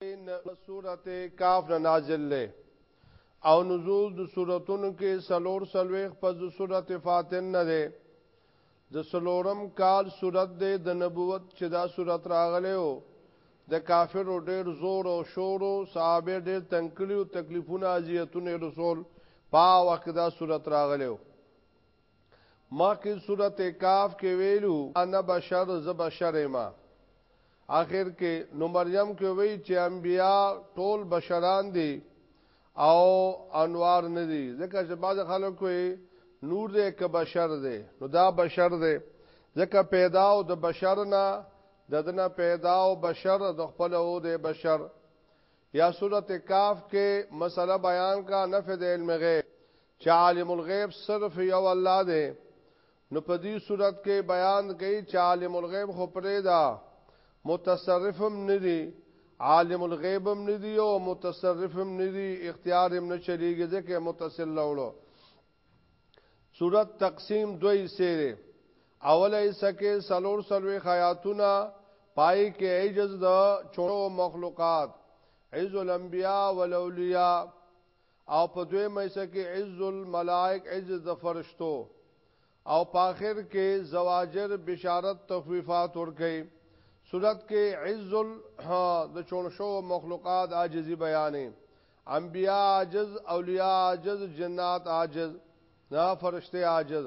ان سورته کاف نه نازل له او نزول د سوراتونو کې سلور سلويخ پس د سورته فاتن نه ده د سلورم کال سورت ده د نبوت چې دا سورت راغله او د کافرو ډیر زور او شور او صحابه ډیر تنکلی او تکلیفونه اذیتونه رسول پا وخت دا سورت راغله مخکې سورته کاف کې ویلو انا بشر ز بشر ما اخر کې نو مریم کې وی چې انبیا ټول بشران دي او انوار نه دي ځکه چې بعض خلک کوي نور دې ک بشر دې نو دا بشر دې ځکه پیدا او د بشر نه ددنه پیدا او بشر د خپل او د بشر یا سورت کاف کې مسله بیان کا نفذ علم غیب چې عالم الغیب صرف یو الله دی نو په دې صورت کې بیان کوي چې عالم الغیب خو پرې دا متصرفم ندي عالم الغیب هم ندي او متصرف هم ندي اختیار هم نه چلیږي ځکه متصل لولو صورت تقسیم دوی سره اول ایسه کې سلور سلوي خیاتونه پای کې عجز د چورو مخلوقات عز الانبیاء والاولیاء او په دویمه حصه کې عز الملائک عز د فرشتو او په اخر کې زواجر بشارت تخفیفات ورکړي صورت کې عز د چونشو مخلوقات عاجزي بیانې انبیاء عاجز اولیاء عاجز جنات عاجز نا فرشته عاجز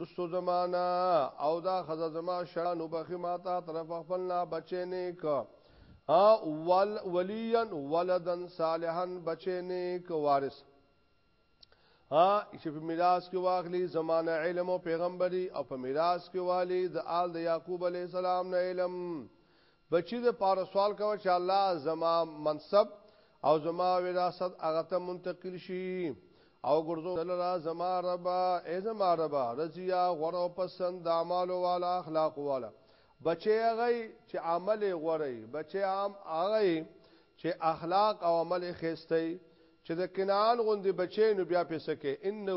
رستو زمانہ او دا خزا زما شان وبخي ما ته طرف خپل نه بچې نیک او ول ولیا ولدن صالحا بچې نیک وارث ها چې په میراث کې واخلي زمانه علم او پیغمبري او په میراث کې والي د آل د یعقوب علی السلام نه علم بچی د پاره سوال کوه چې الله زما منصب او زما وراثت هغه ته منتقل شي او ګرځو دلرا زما رب ای زما رب رضیا غره پسند اعمال والا اخلاق والا بچي هغه چې عمل غوري بچي عام هغه چې اخلاق او عمل خېستي چې د کنعان غوندي بچي نو بیا پیسکه انه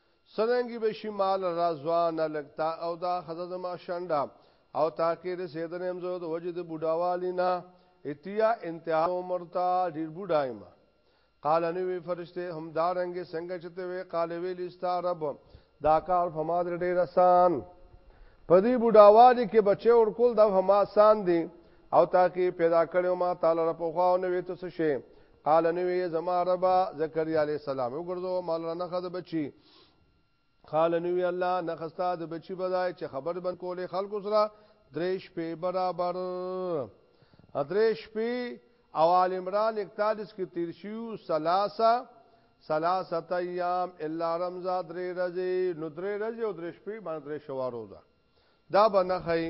څرنګه به شي مال را ځوانه لږ تا او دا ښځه زما شنډه او تا کې رسېدلی یم زه د وجې د بوډاوالي نه اتیا انتها عمر ته ډېر بوډا یم قال نوې فرشته هم دا رنګې څنګه چې ته وې قال ویلي ستا رب دا کار په ما درې ډېر اسان په دې بوډاوالي کې بچې ورکول دا هم اسان دي او تا کې پیدا کړو ما تعالی رب خو نوې ته څه شي قال نوی زما ربا زکریا علیہ السلام وګرځو مال را نه خد بچی قال نوی الله نخستا د بچی بدای چې خبر بن کولې خلکو سره دریش په برابر دریش په اوال عمران 41 کې تیر شیو سلاسه سلاسه ایام الا رمضان درې ورځې نو درې ورځې او درې شپې باندې درې شوارو ده دا به نه خی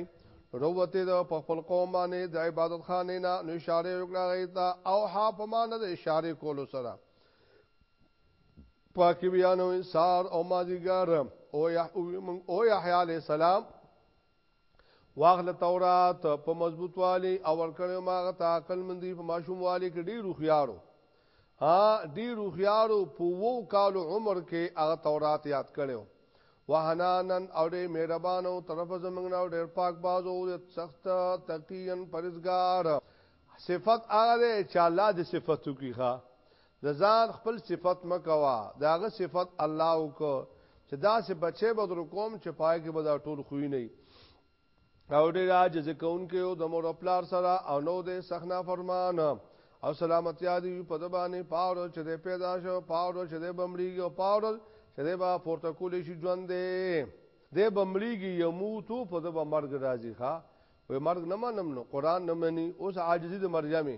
روته د په خپل قوم باندې د عبادت خانه نه نو اشاره وکړه غیتا او ها په معنی د اشاره کولو سره پاکی بیانو انصار او مازیګر او یحوی من او یحیی علی السلام واغله تورات په مضبوط والی او ورکړیو ماغه تا عقل مندي په ماشوم والی کې ډیر خوخيارو ها ډیر خوخيارو په وو کال عمر کې هغه تورات یاد کړو وحنانا او ډیر مهربان او طرف زمنګ نه ډیر پاک باز او سخت تقیان پرزګار صفت هغه چې الله د صفاتو کیخه د ځان خپل صفت مکوا داغه صفت الله وک چې دا سه بچي بدر کوم چې پای کې بدا ټول خوې نه او ډیر عاجز کونکي او د مور خپلار سره او نو د سخنا فرمان او سلامتیا دی په د باندې پاور چې د پیدا شو پاور چې د بمړیږي او پاور چې د با پورته کولې شي ژوند دی د بمړیږي یموتو په د مرګ راځي ښا وې مرګ نه منم نو قران نه مني اوس عاجزي د مرجمه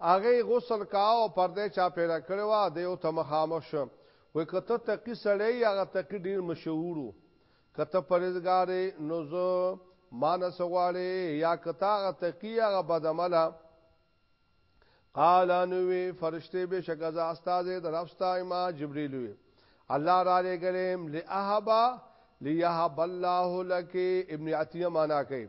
هغې غسل کاوه او پرده یې چاپېره کړې وه، دی یو ته مخامخ شو، وایي، که ته تقي سړی یې، هغه تقي ډېر مشهور و، که ته پرهېزګار یې، نو زه، ما نه څه غواړې، یا که ته هغه تقي یې، هغه بدعمله؟ قال، نو ویې، فرشتې، بېشکه زه استازی د رب ستا یم، جبریل ویې، الله رالېږلی یم، لأهب، لیهب الله لکِ، ابن عطیه مانا کوي،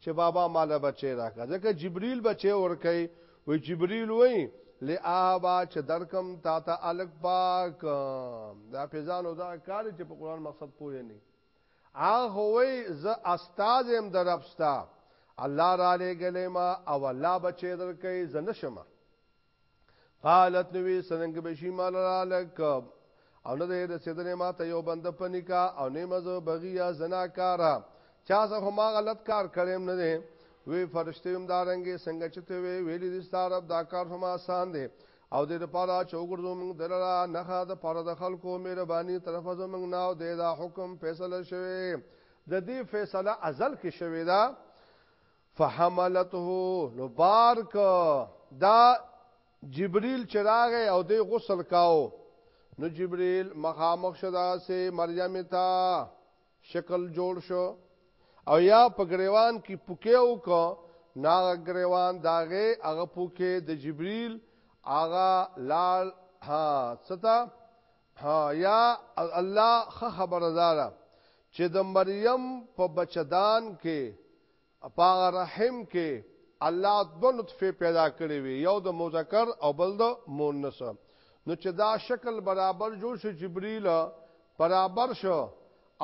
چې بابا مال بچي راکا ځکه جبريل بچي ورکي وي جبريل وي لآبا چې درکم تا ته الګ پاک دا فزان او دا کار چې په قران مقصد پوي نه هغه وي ز استاد هم درپستا الله را لګلې ما او الله بچي درکې زنه شمه قالت نوی سننګ بشی مال را لک او نه دې رسیدنې ما ته یو بند پنیکا او نه مزه بغیا زنا کارا چا زه هم غلط کار کړم نه دې وی فرشته هم دارنګې څنګه چته وی ویلې دې ستارب دا کار هم آسان دی او دې لپاره چوغړو موږ دلرا نه خا د پاره د خلکو مهرباني طرف زمنګ ناو دې دا حکم فیصله شوه د دې فیصله ازل کې شوه دا فحملته نو بارک دا جبريل چراغ او دی غسل کاو نو جبريل مخامخ شدا سه مریم تا شکل جوړ شو او یا په گریوان کې پوکې وکړه ناغه گریوان داغه هغه پوکې د جبريل هغه لال ها ستا ها یا الله خبردار چې د مریم په بچدان کې په هغه رحم کې الله دوه نطفې پیدا کړې وي یو د مذکر او بل د مؤنث نو چې دا شکل برابر جوړ شي جبريل برابر شو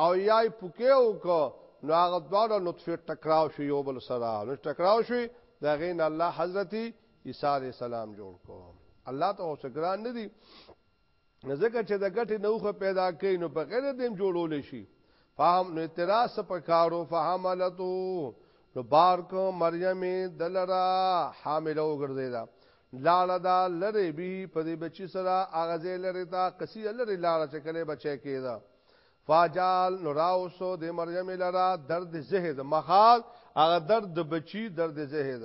او یای پوکې وکړو نو هغه دواړه نطفه ټکراو شو یو بل سره نو ټکراو شو دا غین الله حضرت عیسی علی السلام جوړ کو الله ته اوسګران ندی ځکه چې د ګټې نوخه پیدا کړي نو په غیر دیم جوړول شي فهم نو اعتراض په کارو فهملتو نو بار کو مریم دلرا حامل وګرځي دا لاړه دا لری به په دې بچی سره اغازې لری تا قصي لری لاړه چې کله بچی کېده فاجال نو راوسو د مریم لرا درد زهد مخال هغه درد بچی درد زهد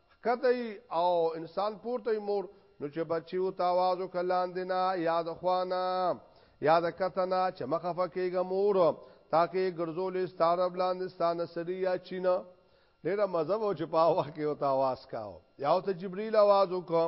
ښکته یي او انسان پورته یي مور نو چې بچي او تاواز او کلاندې نه یاد خوانه یاد کتنه چې مخه فکیګه مور تاکي ګرځولې ستاره بلاندې ستانه سړي یا چینه ډیره مزه و چې په هوا کې او تاواز کاو یا ته جبرئیل आवाज وکړ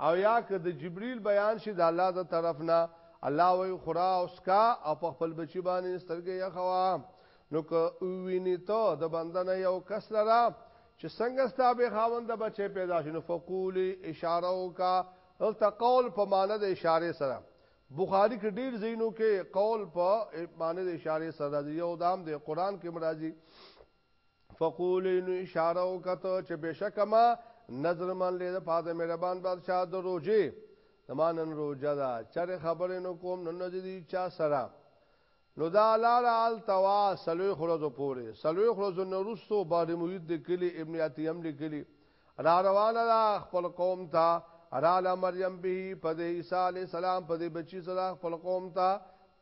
او یا که د جبریل بیان شي د الله د طرف نه الله وی خورا او سکا او په خپل بچی باندې سترګې یخوا نو که ویني ته د بندنه یو کس لرا چې څنګه ستا به خاوند بچي پیدا شنو فقول اشاره وکا دلته قول په معنی د اشاره سره بخاری کې ډیر زینو کې قول په معنی د اشاره سره دی یو دام د قران کې مرাজি فقول نو اشاره وکته چې بشک ما نظر من له پاده مهربان بادشاہ د روزه زمانن روزه دا چر خبرې نو کوم نن دې چا سره نو دا لار آل توا سلوی خرزو پوری سلوی خرزو نرستو بار محید لکلی ابن عطیم لکلی را روان را خپل قوم تا را لمریم بی پد عیسیٰ علیہ السلام پد بچی سرا خپل قوم تا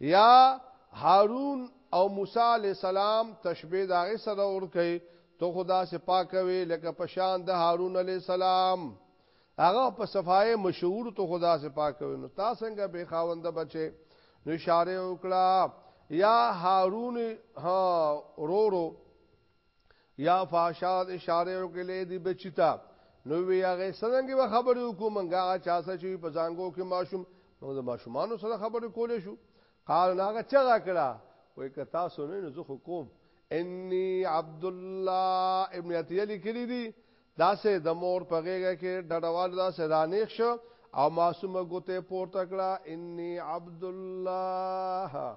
یا هارون او موسی علی السلام تشبیه دا غي سره ورکي تو خدا سے پاکوي لکه پشان د هارون علی السلام هغه په صفای مشهور تو خدا سے پاکوي نو تا څنګه به خاوند بچي نو اشاره وکړه یا هارون ها رورو یا فاشاد اشاره وکړي دی بچی ته نو وی هغه څنګه به خبرې وکړو منګه چا سره چې په ځانګو کې ماشوم موږ د ماشومانو سره خبرې کولې شو قال ناغه چغه کړه وای که تاسو نه نو زه خو کوم انی عبد الله ابن عتیه لیکلی دی دا سه د مور په غیږه کې ډډوال دا سه رانیخ شو او معصومه ګوته پورته کړه انی عبد الله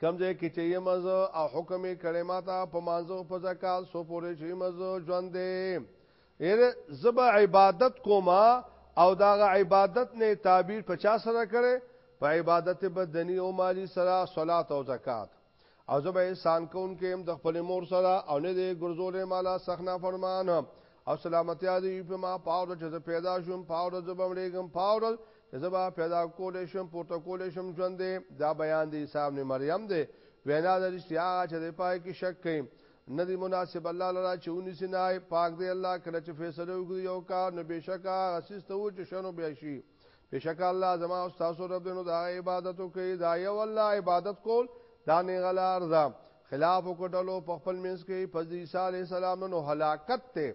کم ځای کې چې یم زه او حکم یې کړی ما ته په مانځو په زکات سو پورې چې یم زه ژوند دی یره زب عبادت کوما او دا عبادت نه تعبیر 50 سره کړي په عبادت بدني او مالی سره صلات او زکات او زب احسان کوونکې هم د خپل مور سره او نه دی ګرځولې مالا سخنا فرمان او سلامتی دی په ما پاور چې پیدا شوم پاور زبم لګم پاور زه به پیدا کولې شم پورته کولې شم ژوند دی دا بیان دی صاحب نه مریم دی وینا د رښتیا چې د پای کې شک کوي نه دی مناسب الله لرا چې ونی سینای پاک دی الله کله چې فیصله وکړي یو کار نه بشکا اسسته و چې شنو بیا شي بشکا الله زما او تاسو رب دې نو دا عبادت کوي دا یو الله عبادت کول دا نه غلا ارزه خلاف وکټلو په خپل منځ کې فضیل علی السلام نو هلاکت ته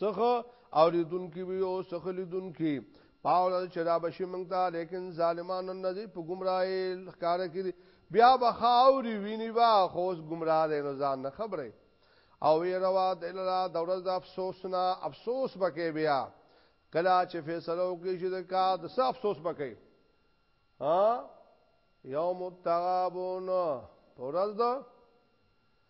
څخه اوریدونکي وي او څخه لیدونکي پاول چې دا بشي مونږ ته لیکن ظالمان النذي په گمراهي ښکار کړي بیا بخاوري ویني با خوس گمراه دي نو ځان نه خبره او یې روا د الله د ورځ د افسوس نه افسوس بکې بیا کلا چې فیصله وکړي چې د کا د څه افسوس بکې ها یوم التغابن پر ورځ د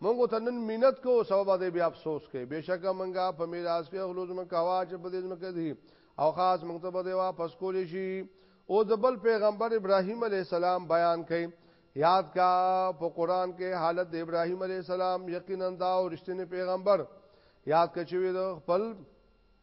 موږ ورته نن مینت کوو، سبا به دی بیا افسوس کوي. بېشکه موږ په میراث کې اخلو ځمکه هغه چې په دې ځمکه دي او خاص موږ ته به دی واپس کولی شي. اوس د بل پیغمبر ابراهیم علیه السلام بیان کوي، یاد کا په قرآن کې حالت د ابراهیم علیه السلام یقینا دا او رښتینی پیغمبر یاد کړه چې د خپل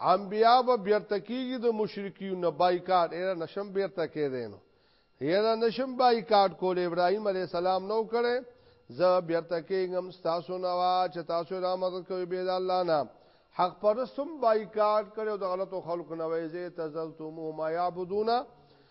انبياء به بیرته کیږي د مشرکین نه بایکاټ ایره نشم بیرته کېدې نو یره نشم بایکاټ کول ابراهيم عليه السلام نو کړي زه بیرته کېږم تاسو نه وا چې تاسو را مدد کوي به الله نه حق پرستم بایکاټ کړي او د غلطو خلکو نه وایي زه تزلتم ما يعبدون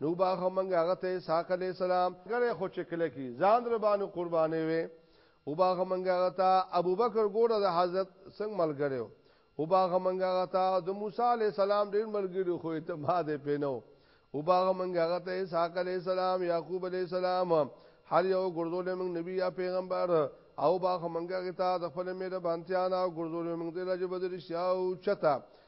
نو باخه منګه هغه ته اسحاق علی السلام ګره خو چکل کی ځان در باندې قربانې وې او باخه منګه هغه ته ابوبکر ګوره د حضرت څنګه ملګریو او باخه منګه هغه ته د موسی علی السلام ډیر ملګری خو اعتماد پینو او باخه منګه هغه ته اسحاق علی السلام یعقوب علی السلام هر یو ګردول موږ نبی یا پیغمبر او باخه منګه هغه ته د خپل مې د بانتیانا ګردول موږ د لجبد رشاو چتا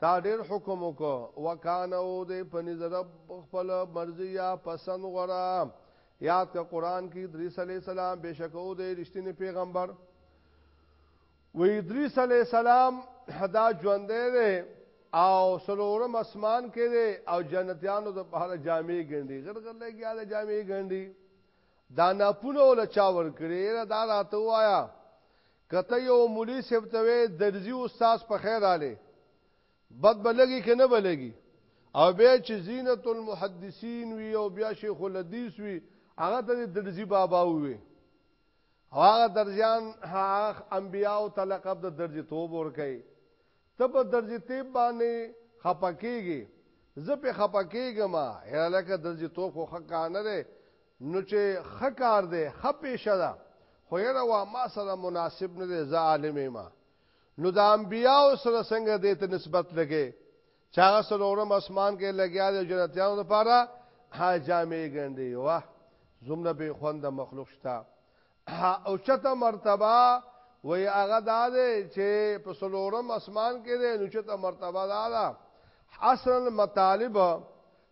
تا ډیر حکم وکړ وکانه او دې پنځ رب خپل مرضی یا پسند غره یاد کا قران کې ادریس علی السلام بشک او دې رښتینی پیغمبر و ادریس علی السلام حدا ژوند دی او سلورم اسمان کې دی او جنتیانو د بهر جامې ګنډي غر غر لګیا د جامې ګنډي دا نه پونه ول چا ور کړی دا راته وایا که ته یو مولوی صیب ته وې درځي استاد په خیر رالی بد به لګي که نه به لګي او بیا چې زینت المحدثین وی او بیا شیخ الحدیث وی هغه ته درځي بابا وی او هغه درځان هغه انبیاء او تلقب د درځي توب ور کوي ته په درځي تیب باندې خپکیږي زه په خپکیږم هلکه درځي توب خو حق نه ده نو چه ښه کار دی ښه پیشه ده خو یره وا ما سره مناسب نه دی زه عالم یم نو د انبیاو سره څنګه دی ته نسبت لګی چه هغه سلورم اسمان کې لګیا دی جنتیانو لپاره ها جامع ګنډي واه زمره به خوند مخلوق شتا او چته مرتبه وی هغه دا دی چې په سلورم اسمان کې دی نو چته مرتبه دا ده اصل مطالب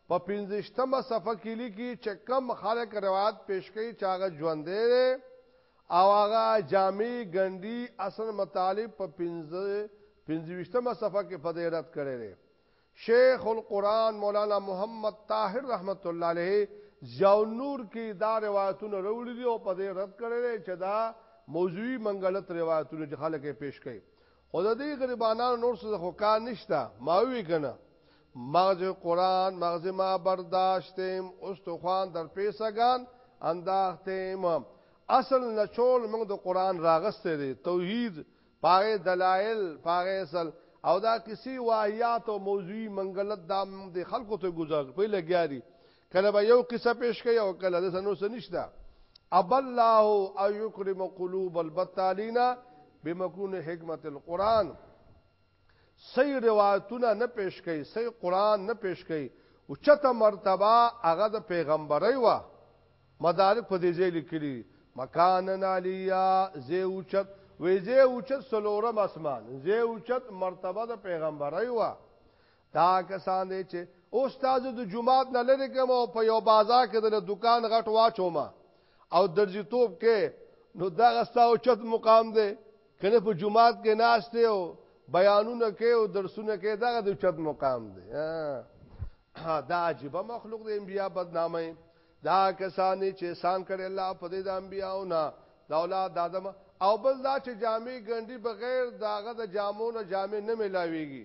په پنځویشتمه صفحه کې لیکي چې کم خلک روایت پیش کوي چې هغه ژوندې دی او هغه جامع ګنډي اصل مطالب په پنځه پنځویشتمه صفحه کې په دې رد کړی دی شیخ القرآن مولانا محمد طاهر رحمت الله علیه ضیاء نور کې دا روایتونه وروړي دي او په دې رد کړی دی چې دا موضوعي منګلت روایتونه چې خلک یې پیش کوي خو د دې غریبانو نور څه خو کار نشته ما وی کنه مغز قران مغز ما برداشتم اوس تو خوان در پیسګان انداختم اصل نچول موږ د قران راغسته دي توحید پاره دلایل پاره اصل او دا کسی واهیات او موضوعی منګلت دا د خلکو ته گزار په لګیاري کله به یو قصه پیش کوي او کله د سنو سنشتہ اب الله او یکرم قلوب البتالین بمکون حکمت القرآن صحیح روایتونه نه پیش کوي صحیح قرآن نه پیش کوي او چته مرتبه هغه د پیغمبري وا مدارک په دې ځای لیکلي مکانن علیا زی اوچت وی زی اوچت سلورم اسمان زی اوچت مرتبه د پیغمبري وا دا کسان دی چې اوس تاسو د جمعات نه لری کوم او په یو بازار کې د دکان غټ واچوم او درځي توپ کې نو دا غستا او چت مقام دی کنه په جمعات کې ناشته او بیانونه کې او درسونه کې دا د چت مقام دی دا عجیب مخلوق د انبیا بدنامي دا کسان چې سان کړي الله په دې د انبیاو نه دا اولاد د آدم او بل دا چې جامع ګنډي بغیر داغه د جامو نه جامع نه ملاويږي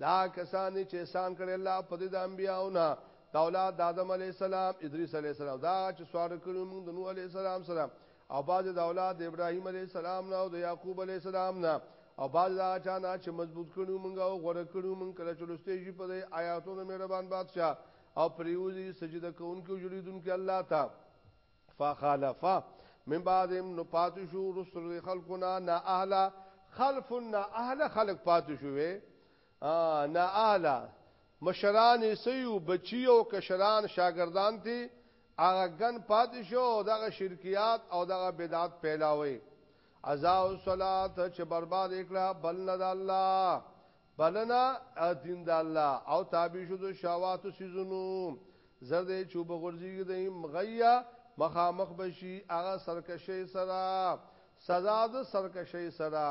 دا کسان دي چې احسان کړی الله په دې د انبیاو نه د اولاد د آدم علی السلام ادریس علی السلام دا چې سوار کړو موږ د نوح علی السلام سره او باز د اولاد د ابراهیم علی السلام نه او د یعقوب علی السلام نه او باز دا چا نه چې مضبوط کړو موږ او غوړه کړو موږ کله چې لسته شي په آیاتونو مهربان بادشاہ او پریوزی سجده کوونکو جوړیدونکو الله ته فخالفا من بعدهم نو پاتو شو رسل خلقنا نا اهلا خلف نا اهلا خلق پاتو شو نا اهلا مشران سيو بچي او کشران شاګردان تي هغه ګن پاتې شو او دغه شرکیات او دغه بدعات پیلاوي ازا او صلات چې برباد کړه بل نه د الله بلنا دین د الله او تابع شو د شواهد سيزونو زرد چوب غرزي د مغیا مخامخ بشي هغه سرکشي سره سزا د سرکشي سره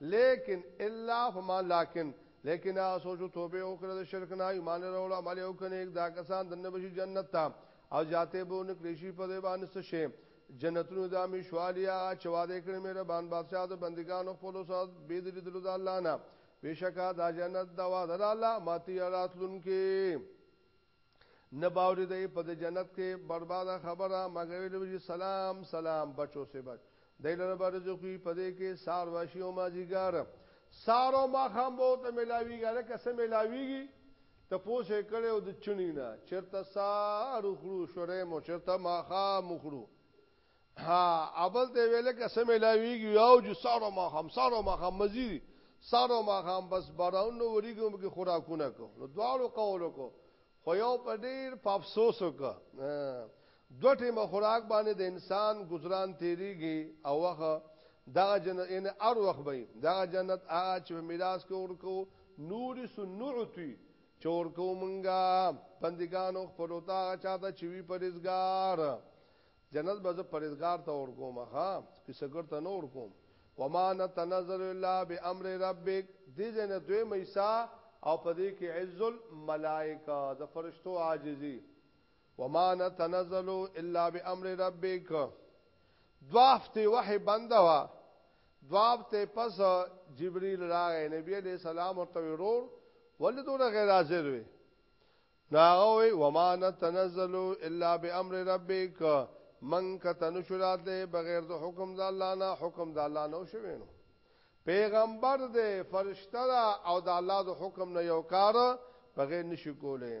لیکن الا فما لكن لیکن هغه سوچو توبه وکړه د شرک نه ایمان راوړ عمل وکړي دا کسان دنه بشي جنت ته او جاته به نکړي شي په دې باندې څه شي جنتونو د همیشوالي هغه چې وعده یې کړې مهربان بادشاه د بندګانو خپلو سره بې د لیدلو د الله نه بېشکه دا جنت د وعده د الله ماتي راتلونکې نه باوري دی په د جنت کې برباده خبره مګر ویلو چې سلام سلام بچو سه بچ دی لره به رزقوي په دې کې سار واشي او مازیګار سار او ماخام به ته ملاویږي لکه سه ملاویږي تپوس یې کړی و د چڼي نه، چېرته سهار وخورو، شورې مو چېرته ماښام وخورو؟ ها بل ته یې ویل که څه میلاوېږي یو جو سهار او ماښام، سهار او ماښام مزي دي، سهار او ماښام بس بارانونه ورېږي موږ پکې خوراکونه کوو. نو دواړو قول وکړو، خو یو په ډېر په افسوس وکړ، دوه ټیمه خوراک باندې د انسان ګذران تیریږي او وخه دغه جنت ان ار وخت به دغه جنت هغه چې میراث کې ورکو نور سنعتی چور کو منګا پندګانو خپل تا چاته چې وی پرېزګار جنت به زه پرېزګار ته ور کوم ها کیسګر ته نور کوم وما نتنظر الا بامر ربک دې جن دوی مېسا او پدې کې عز الملائکه د فرشتو عاجزي وما نتنزل الا بامر ربک دوا هفته وحی بند وا دوا هفته پس جبريل راغی نبی علیہ السلام ورته ورور ولې دون غیر حاضر وي ناغوي وما نتنزل الا بامر ربک من کتن شرات له بغیر د حکم د الله نه حکم د الله نه شوینو پیغمبر دې فرشتہ او د الله د حکم نه یو کار بغیر نشي کولای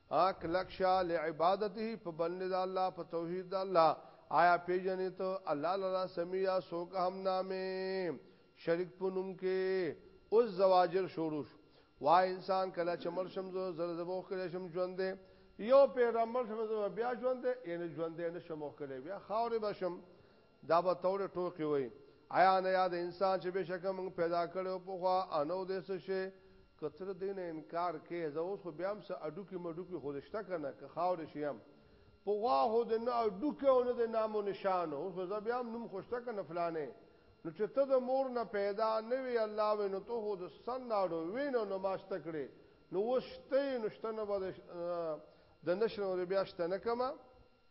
ها کلک شه لعبادته په بند د الله په توحید د الله آیا پیجنې ته الله لرا سمیا سوک هم نامه شریک پونم کې اوس زواجر شروع وا انسان کله چې مر شم زو زر زبو کله شم ژوند دی یو پیغمبر شم زو بیا ژوند دی ان ژوند دی نشم کله بیا خاورې بشم دا به تور ټوکی وای آیا نه یاد انسان چې بشک موږ پیدا کړو په خوا انو دې څه شي کتر دین انکار کې زه اوس خو بیا هم څه اډو کې مډو کې خودشته کنه که خاور شي هم په غوا هو د نه اډو کې او نه د نامو نشان اوس زه بیا هم نوم خوشته کنه فلانه نو چې ته د مور نه پیدا نه وی الله وینو ته هو د سن ناړو وینو نو ماشته کړي نو وشته نو شته نه بده د نشنو بیا شته نه کما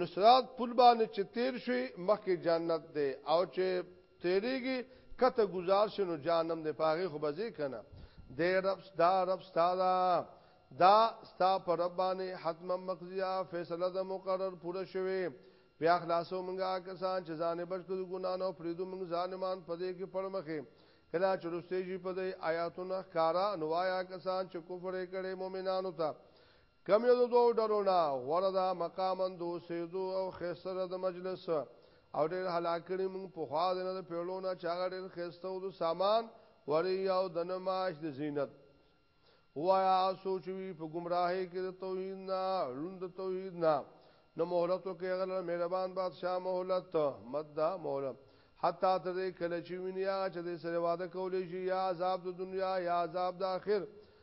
نصرات پل باندې چې تیر شوی مخکې جنت دی او چې تیریږي کته گزار شي نو جانم دی پاغه خو بځې کنه دی رب دا رب ستاره دا ستا پر رب باندې حتم مقضیا فیصله د مقرر پوره شوی بیا خلاصو مونږه کسان چې ځان بچ کړو ګنا نه پریدو مونږ ظالمان پدې کې پړمخه کله چې رسته جی پدې آیاتونه کارا نوایا کسان چې کفر کړي مؤمنانو ته کم یو د دوو ډلو نه غوره ده مقاما د اوسېدو او خیسره د مجلس او ډېر هلاک کړي موږ په خوا د نه د پیړو نه چې هغه ډېر خیسته او د سامان وری او د نه معاش د زینت وایا سوچوي په ګمراهۍ کې د توحید نه ړوند توحید نه نو مهلتو کې غل مهربان بادشاہ مهلت مددا مهلت حتا تر دې کله چې وینیا چې دې سره واده کولې شي یا عذاب د دنیا یا عذاب د آخر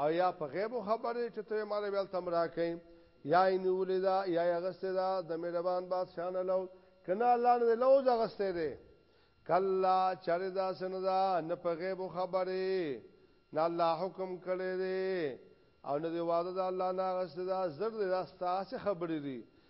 او یا په غیب خبر دی چې ته مال ویل تم راکې یا نیولې دا یا غسته دا د مهربان بادشاہ نه لو کنا الله نه لو ځا غسته دی کلا چرې دا سندا نه په غیب خبرې نه الله حکم کړی دی او نه دی واده دا الله نه غسته دا زر دا ستاسو خبرې دی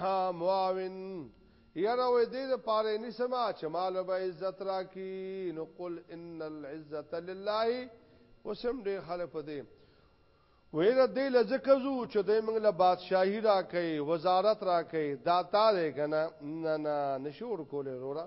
ها معاون یاره وې دې د پاره نسما چې مال به عزت راکی نو قل ان العزت لله وسم دې خلک په دې ویره دې لزکه زو چې دې موږ له بادشاہي راکې وزارت راکې داتا دې کنه نه نه نشور کولې رورا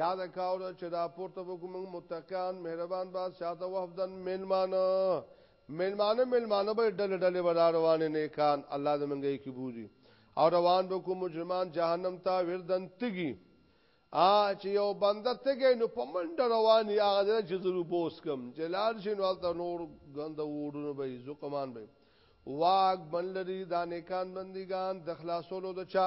یاد کاوه چې دا پورته وګو موږ متقین مهربان با ساده وفدن ملمانه ملمانه ملمانه به ډله ډله ولا روان نه کان الله دې موږ یې کی بوزي او روان به کوم مجرمان جهنم ته وردن تګي ا چې یو بنده تګي نو په منډه روان یا غزه چې ضرور بوس کم جلال شین والته نور غند وډونه به زقمان به واګ بن لري دا نیکان بندگان د خلاصولو د چا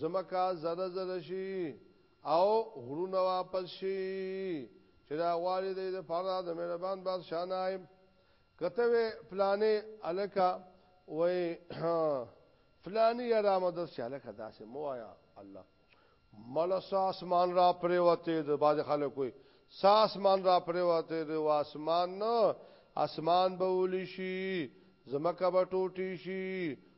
ځمکه زره زره شي او غرونه واپس شي چې دا غواړي د دې فرا د مهربان بادشاہ نائب کته وی پلانې الکا وای فلانی یا را مدد شه الکا داسې مو آیا الله ملس اسمان را پریوته د باز خلک وي ساسمان را پریوته د واسمان نه اسمان به ولي شي زمکه به ټوټي شي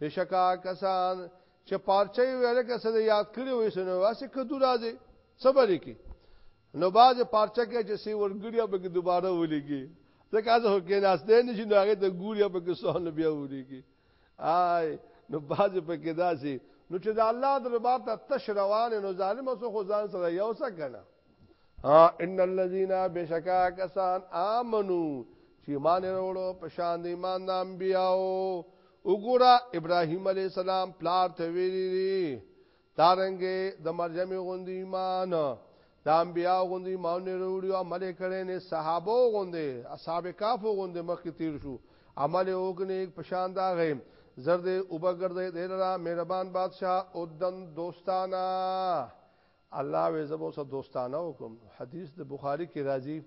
بشکا کسان چې پارچې ویل کې څه یاد کړی وې سنو واسه کدو راځي صبر کې نو باز پارچې کې چې سی ورګړي به دوباره ولېږي ځکه از هو کې ناس دې نشي نو هغه د ګوري په کې سون بیا ولېږي آی نو باز په کې داسي نو چې د الله دربار ته تش روان نو ظالم اوس خو ځان سره یو څه کنه ان الذين بشکا کسان امنو چې ایمان وروړو په شان د ایمان د انبیاو وګوره ابراهيم عليه السلام پلار ته ویلي تارنګې د مریم غوندې ایمان د انبیا غوندې ایمان وروړي او عمل کړي نه صحابه غوندې اصحاب کاف غوندې مخکې تیر شو عمل وګنې په شان دا غیم زرد اوبګردې دلرا مهربان بادشاہ او دن دوستانا الله وې زبو سره دوستانه وکم حدیث د بخاری کې راځي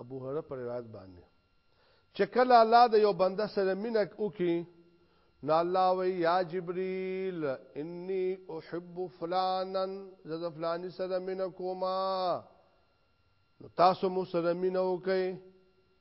ابو هرره پر روایت باندې چې کله الله د یو بنده سره مینک وکي نو الله وی یا جبريل انی احب فلانا زده فلانی سره مینه کوما نو تاسو مو سره مینه وکي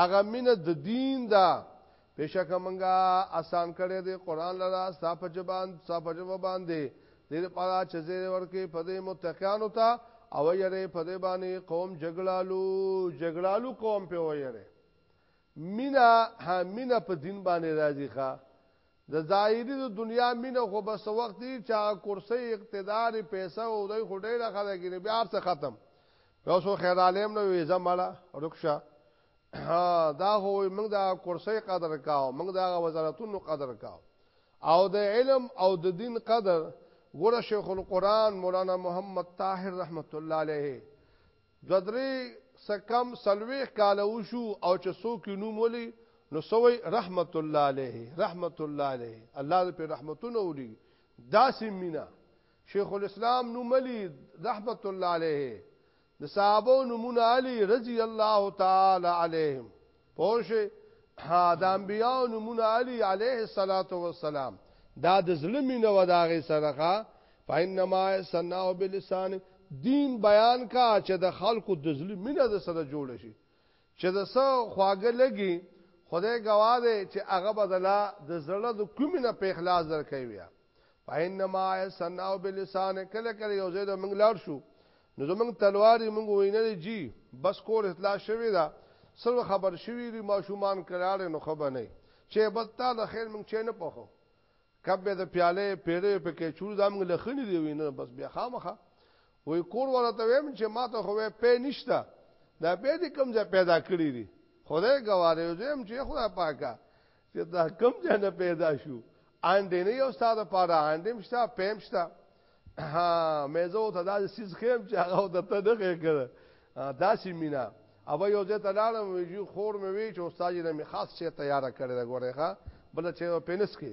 هغه مینه د دین دا بشک منګه آسان کړی دی قران لرا صاحب جبان صاحب جواب باندې دې لپاره چې زیر ورکه په دې متقینو ته او یره په دې باندې قوم جګړالو جګړالو قوم په ویره مینا ها مینا په دین باندې راضی ښا د ظاهري د دنیا مینه خو به څه وخت وي چې هغه کرسۍ، اقتدار، پیسه او دی خو ډېره ښه ده کنې بیا هر څه ختم. یو څو خیراله هم نه وي ځه مړه ورک شه. دا خو وایي موږ د هغه کرسۍ قدر کاوه، موږ د هغه وزارتونو قدر کاوه او د علم او د دین قدر ګوره شیخ القرآن مولانا محمد طاهر رحمت الله علیه دوه درې څه کم څلوېښت کاله وشو او چې څوک یې نوم ولي نو سوی رحمت الله علیه رحمت الله علیه الله دې په رحمتونو ولي داسې مینا شیخ الاسلام نوم علی رحمت الله علیه د صحابه نمونه علی رضی الله تعالی علیهم پوشه د انبیاء نمونه علی علیه الصلاۃ والسلام دا د ظلم نه وداغه صدقه فینما سناو بلسان دین بیان کا چې د خلکو د ظلم نه د سره جوړ شي چې د سو خواګه لګي خدای گواه دی چې هغه بدلا د زړه د کومې نه په اخلاص درکوي فینما سناو بلسان کله کله یو ځای د منګلار شو نو زمونږ تلوارې مونږ وینلې جی بس کور اطلاع شوی ده سر خبر شوی دی ماشومان کلاړې نو خبر نه چه بس تا د خیر مونږ چه نه پخو کب به د پیاله پیړې په کې چور دا مونږ لخنی دی وینه بس بیا خامخه وی کور ورته ویم چې ما ته خو په نشته دا به دې کم ځای پیدا کړی دی خدای ګواره زم چې خدای پاکه چې دا کم ځای نه پیدا شو انډې نه یو ستاده پاره انډې مشتا پېم شتا ها مې زه ته دا سیس خیم چې هغه د ته دغه کړه دا سی مینا او یو ځای ته لاړم ویجو خور مې وی چې استاد یې مې خاص شی تیار کړی دا ګوره ښا بل چې پینس کې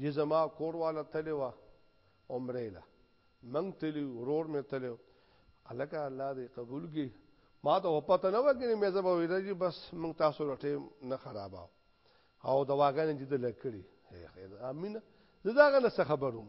جی زما کور واله تللی وه عمره له منګ تلی ورور می تلو الکه الله دې قبول کی ما ته پته نه وګنی مې زبا ویل جی بس موږ تاسو لټه نه خرابا او دواګانې جدي لکړي امين زه دا غنه خبروم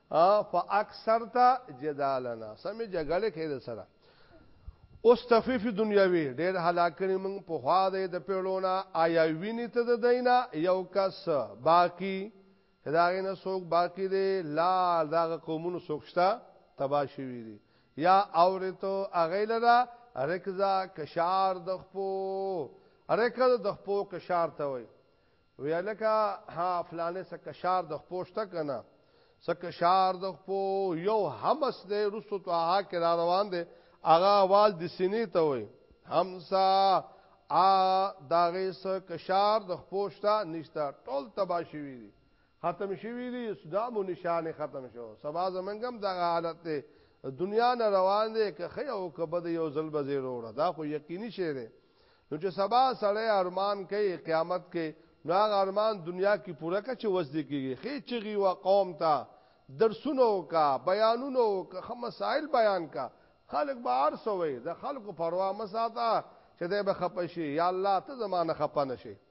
ها فاکثرت جدالنا سمې جګړه کې در سره اوس تفیف دنیاوی ډېر هلاک کړي موږ په خوا دې د پیړونا آیا ویني ته د دینا یو کس باقی داغه نه څوک باقی دی لا داغه قومونو څوک شته تبا شوی دی یا اورته اغیل را رکزا کشار د خپو رکز د خپو کشار ته وای ویا لکه ها فلانه څه کشار د خپوشته کنه څه کشار د خپو یو همس دی رسو ته ها کې را روان دی اغا وال د سینې ته وای همسا ا داغه څه کشار د خپوشته نشتا ټول تبا شوی دی ختم شوی دی صدام و نشان ختم شو سبا زمنګم دغه حالت دی دنیا نه روان دی که خی او کبد یو ځل بزیر وره دا خو یقیني شی دی نو چې سبا سړی ارمان کوي قیامت کې نو هغه ارمان دنیا کې پوره کړي چې وسدي کېږي خې چغي وا قوم ته درسونو کا بیانونو کا مسائل بیان کا خلق به ارسوي د خلکو پروا مساته چې دې به خپشي یا الله ته زمانه خپنه شي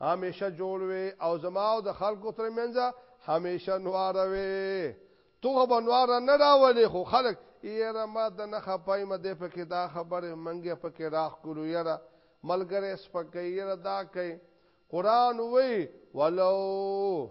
همیشه جوړ وي او زما او د خلکو ترمنځ همیشه نوار وي تو به نوار نه راولې خو خلک یره ما د نه خپای ما د پکې دا خبره منګه پکې راخ کولو یره ملګری سپکې یره دا کوي قران وی ولو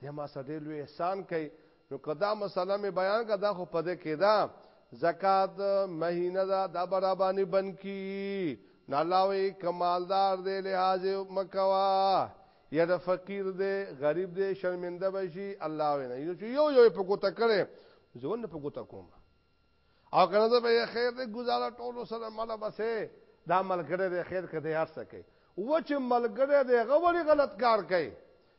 دی ما سره ډېر لوی احسان کوي نو که دا مسله مې بیان کړه دا خو په دې کې ده زکات مهینه دا د برابرانی بن کی نه الله وی کمالدار دی لحاظ مکوا یا د فقیر دی غریب دی شرمنده بشي الله وی نه یو یو یو په ګوته کړي ځون په ګوته کوم او کنه زه به خیر دی گزاره ټول سره مال بسه دا ملګری دی خیر کده هر څه کوي و چې ملګری دی غوړي غلط کار کوي